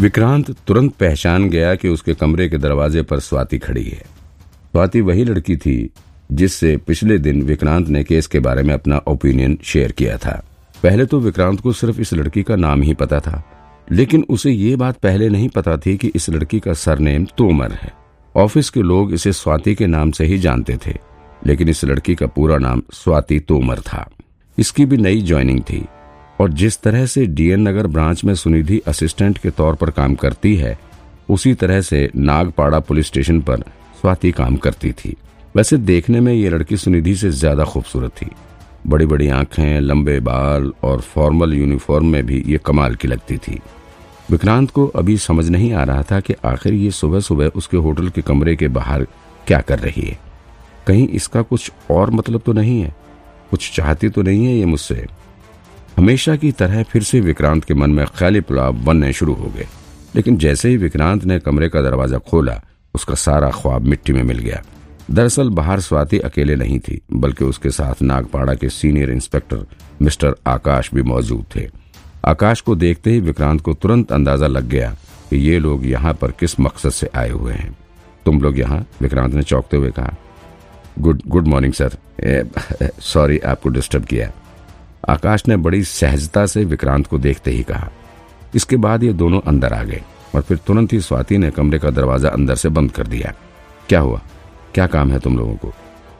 विक्रांत तुरंत पहचान गया कि उसके कमरे के दरवाजे पर स्वाति खड़ी है। स्वाति वही लड़की थी, जिससे पिछले दिन विक्रांत ने केस के बारे में अपना ओपिनियन शेयर किया था। पहले तो विक्रांत को सिर्फ़ इस लड़की का नाम ही पता था, लेकिन उसे ये बात पहले नहीं पता थी कि इस लड़की का सरनेम तोमर है। ऑफ़िस के लोग इसे स्वाति के नाम से ही जानते थे, लेकिन इस लड़की का पूरा नाम स्वाति तोमर था। इसकी भी नई ज्वाइनिंग थी। और जिस तरह से डीएन नगर ब्रांच में सुनिधि असिस्टेंट के तौर पर काम करती है, उसी तरह से नागपाड़ा पुलिस स्टेशन पर स्वाति काम करती थी। वैसे देखने में ये लड़की सुनिधि से ज़्यादा खूबसूरत थी। बड़ी बड़ी आँखें, लंबे बाल और फॉर्मल यूनिफॉर्म में भी ये कमाल की लगती थी। विक्रांत को अभी समझ नहीं आ रहा था कि आखिर ये सुबह सुबह उसके होटल के कमरे के बाहर क्या कर रही है। कहीं इसका कुछ और मतलब तो नहीं है। कुछ चाहती तो नहीं है ये मुझसे। हमेशा की तरह फिर से विक्रांत के मन में ख्याली पुलाव बनने शुरू हो गए। लेकिन जैसे ही विक्रांत ने कमरे का दरवाज़ा खोला, उसका सारा ख्वाब मिट्टी में मिल गया। दरअसल बाहर स्वाति अकेले नहीं थी, बल्कि उसके साथ नागपाड़ा के सीनियर इंस्पेक्टर मिस्टर आकाश भी मौजूद थे। आकाश को देखते ही विक्रांत को तुरंत अंदाज़ा लग गया कि ये लोग यहाँ पर किस मकसद से आए हुए हैं। तुम लोग यहाँ? विक्रांत ने चौंकते हुए कहा। Good good morning, sir. Sorry, आपको डिस्टर्ब किया। आकाश ने बड़ी सहजता से विक्रांत को देखते ही कहा। इसके बाद ये दोनों अंदर आ गए और फिर तुरंत ही स्वाति ने कमरे का दरवाज़ा अंदर से बंद कर दिया। क्या हुआ? क्या काम है तुम लोगों को?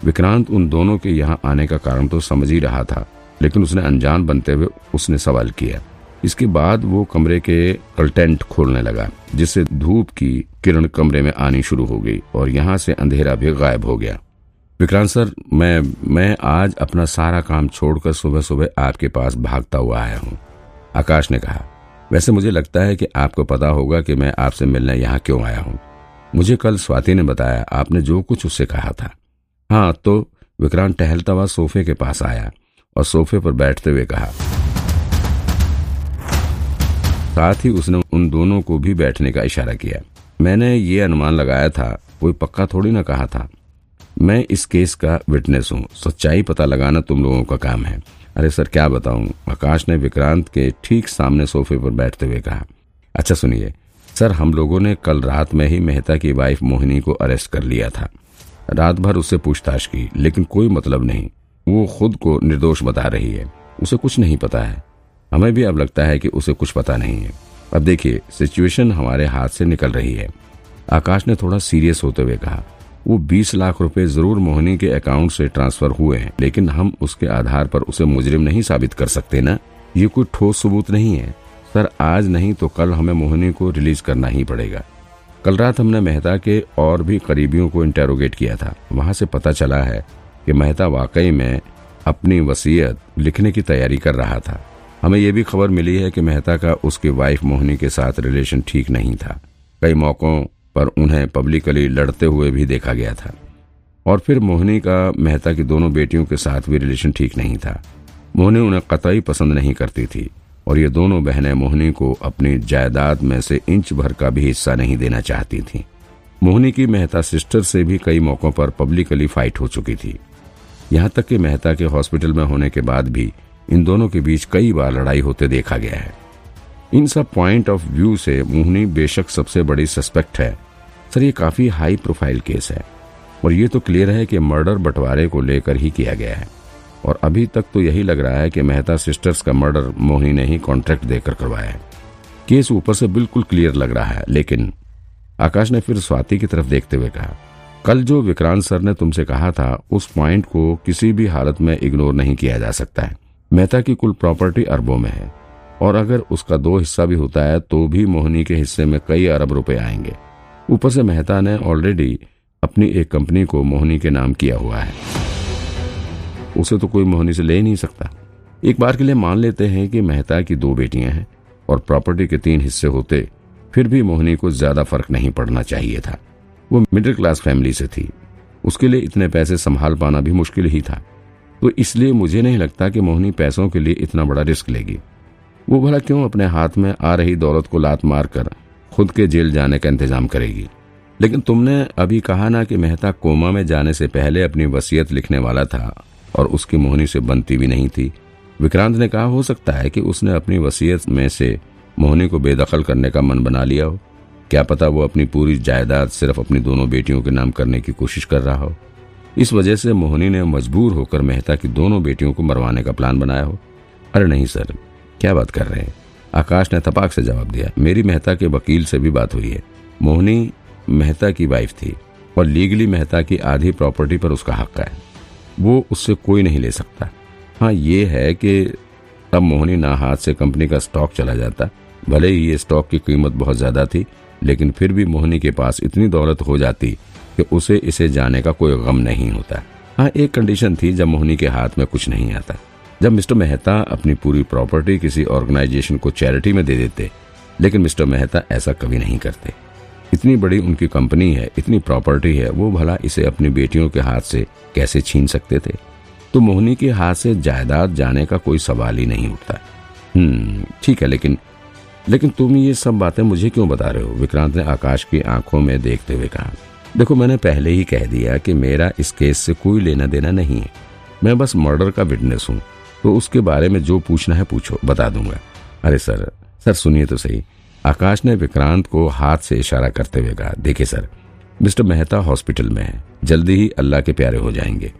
विक्रांत उन दोनों के यहाँ आने का कारण तो समझ ही रहा था, लेकिन उसने अनजान बनते हुए उसने सवाल किया। इसके बाद वो कमरे के कल्टेंट खोलने लगा, जिससे धूप की किरण कमरे में आनी शुरू हो गई और यहाँ से अंधेरा भी गायब हो गया। विक्रांत सर, मैं मैं आज अपना सारा काम छोड़कर सुबह सुबह आपके पास भागता हुआ आया हूँ। आकाश ने कहा, वैसे मुझे लगता है कि आपको पता होगा कि मैं आपसे मिलने यहाँ क्यों आया हूँ। मुझे कल स्वाति ने बताया, आपने जो कुछ उससे कहा था। हाँ तो विक्रांत टहलता हुआ सोफे के पास आया और सोफे पर बैठते हुए कहा, साथ ही उसने उन दोनों को भी बैठने का इशारा किया। मैंने ये अनुमान लगाया था, कोई पक्का थोड़ी ना कहा था। मैं इस केस का विटनेस हूँ। सच्चाई पता लगाना तुम लोगों का काम है। अरे सर, क्या बताऊँ? आकाश ने विक्रांत के ठीक सामने सोफे पर बैठते हुए कहा अच्छा सुनिए, सर, हम लोगों ने कल रात में ही मेहता की वाइफ मोहिनी को अरेस्ट कर लिया था। रात भर उससे पूछताछ की, लेकिन कोई मतलब नहीं। वो खुद को निर्दोष बता रही है। उसे कुछ नहीं पता है। हमें भी अब लगता है कि उसे कुछ पता नहीं है। अब देखिए सिचुएशन हमारे हाथ से निकल रही है। आकाश ने थोड़ा सीरियस होते हुए कहा वो 20 लाख रुपए ज़रूर मोहनी के अकाउंट से ट्रांसफ़र हुए हैं। लेकिन हम उसके आधार पर उसे मुजरिम नहीं साबित कर सकते ना। ये कोई ठोस सबूत नहीं है। सर, आज नहीं तो कल हमें मोहनी को रिलीज़ करना ही पड़ेगा। कल रात हमने मेहता के और भी करीबियों को इंटेरोगेट किया था। वहाँ से पता चला है कि मेहता वाकई में अपनी वसीयत लिखने की तैयारी कर रहा था। हमें यह भी खबर मिली है कि मेहता का उसकी वाइफ मोहिनी के साथ रिलेशन ठीक नहीं था। कई मौकों पर उन्हें पब्लिकली लड़ते हुए भी देखा गया था। और फिर मोहनी का मेहता की दोनों बेटियों के साथ भी रिलेशन ठीक नहीं था। मोहनी उन्हें कतई पसंद नहीं करती थी, और ये दोनों बहनें मोहनी को अपनी जायदाद में से इंच भर का भी हिस्सा नहीं देना चाहती थी। मोहनी की मेहता सिस्टर से भी कई मौकों पर पब्लिकली फाइट हो चुकी थी। यहाँ तक कि मेहता के हॉस्पिटल में होने के बाद भी इन दोनों के बीच कई बार लड़ाई होते देखा गया है। इन सब पॉइंट ऑफ़ व्यू से मोहनी बेशक सबसे बड़ी सस्पेक्ट है सर, ये काफ़ी हाई प्रोफ़ाइल केस है और ये तो क्लियर है कि मर्डर बंटवारे को लेकर ही किया गया है। और अभी तक तो यही लग रहा है कि मेहता सिस्टर्स का मर्डर मोहिनी ने ही कॉन्ट्रैक्ट देकर करवाया है। केस ऊपर से बिल्कुल क्लियर लग रहा है, लेकिन आकाश ने फिर स्वाति की तरफ़ देखते हुए कहा, कल जो विक्रांत सर ने तुमसे कहा था, उस पॉइंट को किसी भी हालत में इग्नोर नहीं किया जा सकता है। मेहता की कुल प्रॉपर्टी अरबों में है। और अगर उसका दो हिस्सा भी होता है तो भी मोहिनी के हिस्से में कई अरब रुपए आएँगे। ऊपर से मेहता ने ऑलरेडी अपनी एक कंपनी को मोहनी के नाम किया हुआ है। उसे तो कोई मोहनी से ले नहीं सकता। एक बार के लिए मान लेते हैं कि मेहता की दो बेटियाँ हैं और प्रॉपर्टी के तीन हिस्से होते, फिर भी मोहनी को ज़्यादा फ़र्क नहीं पड़ना चाहिए था। वो मिडिल क्लास फैमिली से थी। उसके लिए इतने पैसे संभाल पाना भी मुश्किल ही था। तो इसलिए मुझे नहीं लगता कि मोहनी पैसों के लिए इतना बड़ा रिस्क लेगी। वो भला क्यों अपने हाथ में आ रही दौलत को लात मारकर खुद के जेल जाने का इंतज़ाम करेगी। लेकिन तुमने अभी कहा ना कि मेहता कोमा में जाने से पहले अपनी वसीयत लिखने वाला था और उसकी मोहनी से बनती भी नहीं थी। विक्रांत ने कहा, हो सकता है कि उसने अपनी वसीयत में से मोहनी को बेदखल करने का मन बना लिया हो। क्या पता वो अपनी पूरी जायदाद सिर्फ़ अपनी दोनों बेटियों के नाम करने की कोशिश कर रहा हो। इस वजह से मोहनी ने मजबूर होकर मेहता की दोनों बेटियों को मरवाने का प्लान बनाया हो। अरे नहीं, सर, क्या बात कर रहे हैं? आकाश ने तपाक से जवाब दिया, मेरी मेहता के वकील से भी बात हुई है। मोहनी मेहता की वाइफ थी और लीगली मेहता की आधी प्रॉपर्टी पर उसका हक है। वो उससे कोई नहीं ले सकता। हाँ ये है कि तब मोहनी ना हाथ से कंपनी का स्टॉक चला जाता। भले ही ये स्टॉक की कीमत बहुत ज़्यादा थी, लेकिन फिर भी मोहनी के पास इतनी दौलत हो जाती कि उसे इसे जाने का कोई गम नहीं होता। हाँ एक कंडीशन थी जब मोहनी के हाथ में कुछ नहीं आता। जब मिस्टर मेहता अपनी पूरी प्रॉपर्टी किसी ऑर्गेनाइजेशन को चैरिटी में दे देते, लेकिन मिस्टर मेहता ऐसा कभी नहीं करते। इतनी बड़ी उनकी कंपनी है, इतनी प्रॉपर्टी है, वो भला इसे अपनी बेटियों के हाथ से कैसे छीन सकते थे? तो मोहनी के हाथ से जायदाद जाने का कोई सवाल ही नहीं उठता। हम्म ठीक है, लेकिन लेकिन तुम ये सब बातें मुझे क्यों बता रहे हो? विक्रांत ने आकाश की आँखों में देखते हुए कहा। देखो, मैंने पहले ही कह दिया कि मेरा इस केस से कोई लेना देना नहीं है। मैं बस मर्डर का विटनेस हूँ। तो उसके बारे में जो पूछना है पूछो, बता दूँगा। अरे सर सर सुनिए तो सही। आकाश ने विक्रांत को हाथ से इशारा करते हुए कहा, देखिए सर, मिस्टर मेहता हॉस्पिटल में है। जल्दी ही अल्लाह के प्यारे हो जाएँगे।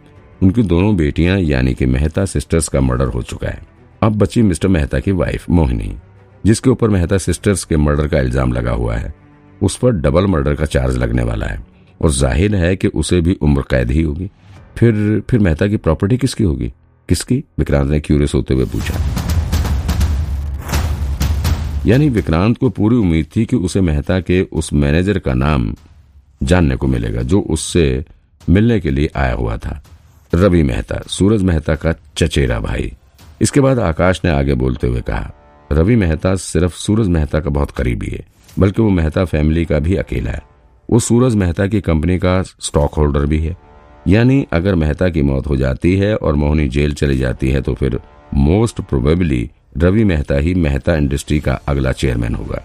उनकी दोनों बेटियाँ, यानी कि मेहता सिस्टर्स का मर्डर हो चुका है। अब बची मिस्टर मेहता की वाइफ, मोहिनी, जिसके ऊपर मेहता सिस्टर्स के मर्डर का इल्ज़ाम लगा हुआ है। उस पर डबल मर्डर का चार्ज लगने वाला है। और ज़ाहिर है कि उसे भी उम्र कैद ही होगी। फिर फिर मेहता की प्रॉपर्टी किसकी होगी? किसकी? विक्रांत ने क्यूरियस होते हुए पूछा। यानी विक्रांत को पूरी उम्मीद थी कि उसे मेहता के उस मैनेजर का नाम जानने को मिलेगा, जो उससे मिलने के लिए आया हुआ था। रवि मेहता, सूरज मेहता का चचेरा भाई। इसके बाद आकाश ने आगे बोलते हुए कहा, रवि मेहता सिर्फ़ सूरज मेहता का बहुत करीबी है, बल्कि वो मेहता फैमिली का भी अकेला है। वो सूरज मेहता की कंपनी का स्टॉक होल्डर भी है। यानी अगर मेहता की मौत हो जाती है और मोहनी जेल चली जाती है तो फिर मोस्ट प्रोबेबली रवि मेहता ही मेहता इंडस्ट्री का अगला चेयरमैन होगा।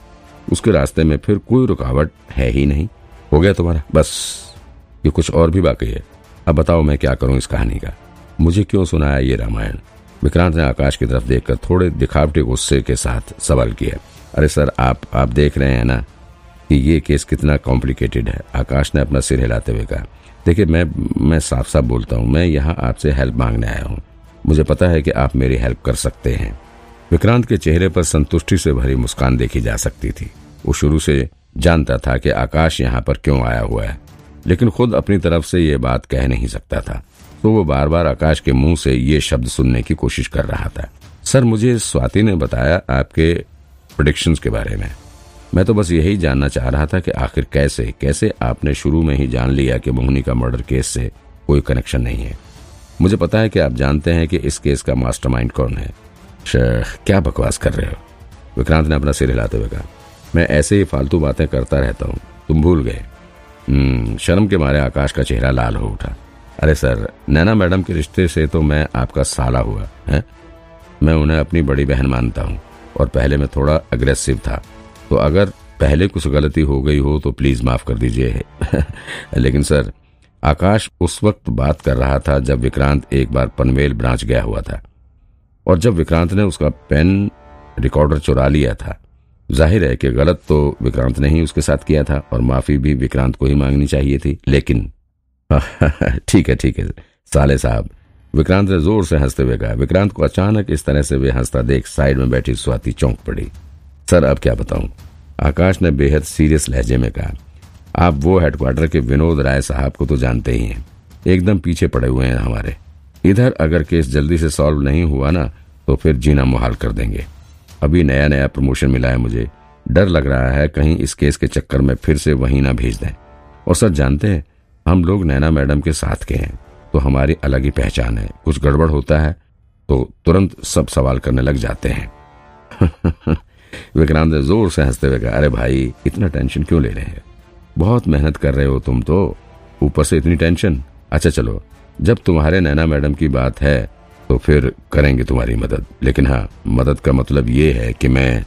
उसके रास्ते में फिर कोई रुकावट है ही नहीं। हो गया तुम्हारा? बस। ये कुछ और भी बाकी है। अब बताओ मैं क्या करूँ इस कहानी का? मुझे क्यों सुनाया ये रामायण? विक्रांत ने आकाश की तरफ़ देखकर थोड़े दिखावटी गुस्से के साथ सवाल किया। अरे सर, आप आप देख रहे हैं ना? कि ये केस कितना कॉम्प्लिकेटेड है। आकाश ने अपना सिर हिलाते हुए कहा, देखिए, मैं मैं साफ़ साफ़ बोलता हूँ, मैं यहाँ आपसे हेल्प मांगने आया हूँ। मुझे पता है कि आप मेरी हेल्प कर सकते हैं विक्रांत के चेहरे पर संतुष्टि से भरी मुस्कान देखी जा सकती थी। वो शुरू से जानता था कि आकाश यहाँ पर क्यों आया हुआ है, लेकिन खुद अपनी तरफ़ से ये बात कह नहीं सकता था। तो वो बार बार आकाश के मुँह से ये शब्द सुनने की कोशिश कर रहा था। सर, मुझे स्वाति ने बताया आपके प्रोडिक्शंस के बारे में। मैं तो बस यही जानना चाह रहा था कि आखिर कैसे कैसे आपने शुरू में ही जान लिया कि मोहनी का मर्डर केस से कोई कनेक्शन नहीं है। मुझे पता है कि आप जानते हैं कि इस केस का मास्टरमाइंड कौन है। क्या बकवास कर रहे हो? विक्रांत ने अपना सिर हिलाते हुए कहा मैं ऐसे ही फालतू बातें करता रहता हूँ। तुम भूल गए। हम्म, शर्म के मारे आकाश का चेहरा लाल हो उठा। अरे सर नैना मैडम के रिश्ते से तो मैं आपका साला हुआ है? मैं उन्हें अपनी बड़ी बहन मानता हूँ और पहले मैं थोड़ा अग्रेसिव था। तो अगर पहले कुछ गलती हो गई हो तो प्लीज़ माफ़ कर दीजिए। लेकिन सर, आकाश उस वक्त बात कर रहा था जब विक्रांत एक बार पनवेल ब्रांच गया हुआ था। और जब विक्रांत ने उसका पेन रिकॉर्डर चुरा लिया था, ज़ाहिर है कि गलत तो विक्रांत ने ही उसके साथ किया था और माफ़ी भी विक्रांत को ही मांगनी चाहिए थी, लेकिन ठीक है ठीक है, साले साहब। विक्रांत ने ज़ोर से हँसते हुए कहा, विक्रांत को अचानक इस तरह से वे हंसता देख साइड में बैठी स्वाति चौंक पड़ी। सर, अब क्या बताऊँ? आकाश ने बेहद सीरियस लहजे में कहा, आप वो हेडक्वार्टर के विनोद राय साहब को तो जानते ही हैं। एकदम पीछे पड़े हुए हैं हमारे। इधर अगर केस जल्दी से सॉल्व नहीं हुआ ना तो फिर जीना मुहाल कर देंगे। अभी नया नया प्रमोशन मिला है मुझे। डर लग रहा है कहीं इस केस के चक्कर में फिर से वहीं ना भेज दें। और सर, जानते हैं, हम लोग नैना मैडम के साथ के हैं तो हमारी अलग ही पहचान है। कुछ गड़बड़ होता है तो तुरंत सब सवाल करने लग जाते हैं। विक्रांत ने ज़ोर से हँसते हुए कहा, अरे भाई, इतना टेंशन क्यों ले रहे हैं? बहुत मेहनत कर रहे हो तुम तो। ऊपर से इतनी टेंशन? अच्छा चलो, जब तुम्हारे नैना मैडम की बात है तो फिर करेंगे तुम्हारी मदद। लेकिन हाँ मदद का मतलब ये है कि मैं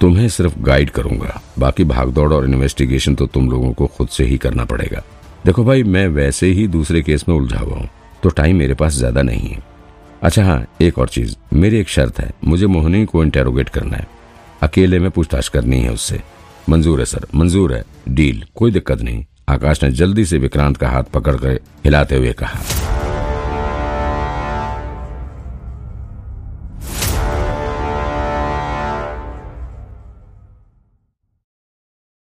तुम्हें सिर्फ़ गाइड करूँगा। बाकी भागदौड़ और इन्वेस्टिगेशन तो तुम लोगों को खुद से ही करना पड़ेगा। देखो भाई, मैं वैसे ही दूसरे केस में उलझा हुआ हूँ तो टाइम मेरे पास ज़्यादा नहीं है। अच्छा हाँ एक और चीज़। मेरी एक शर्त है, मुझे मोहनी को इंटेरोगेट करना है। अकेले में पूछताछ करनी है उससे। मंजूर है, सर। मंजूर है। डील। कोई दिक्कत नहीं। आकाश ने जल्दी से विक्रांत का हाथ पकड़ पकड़कर हिलाते हुए कहा।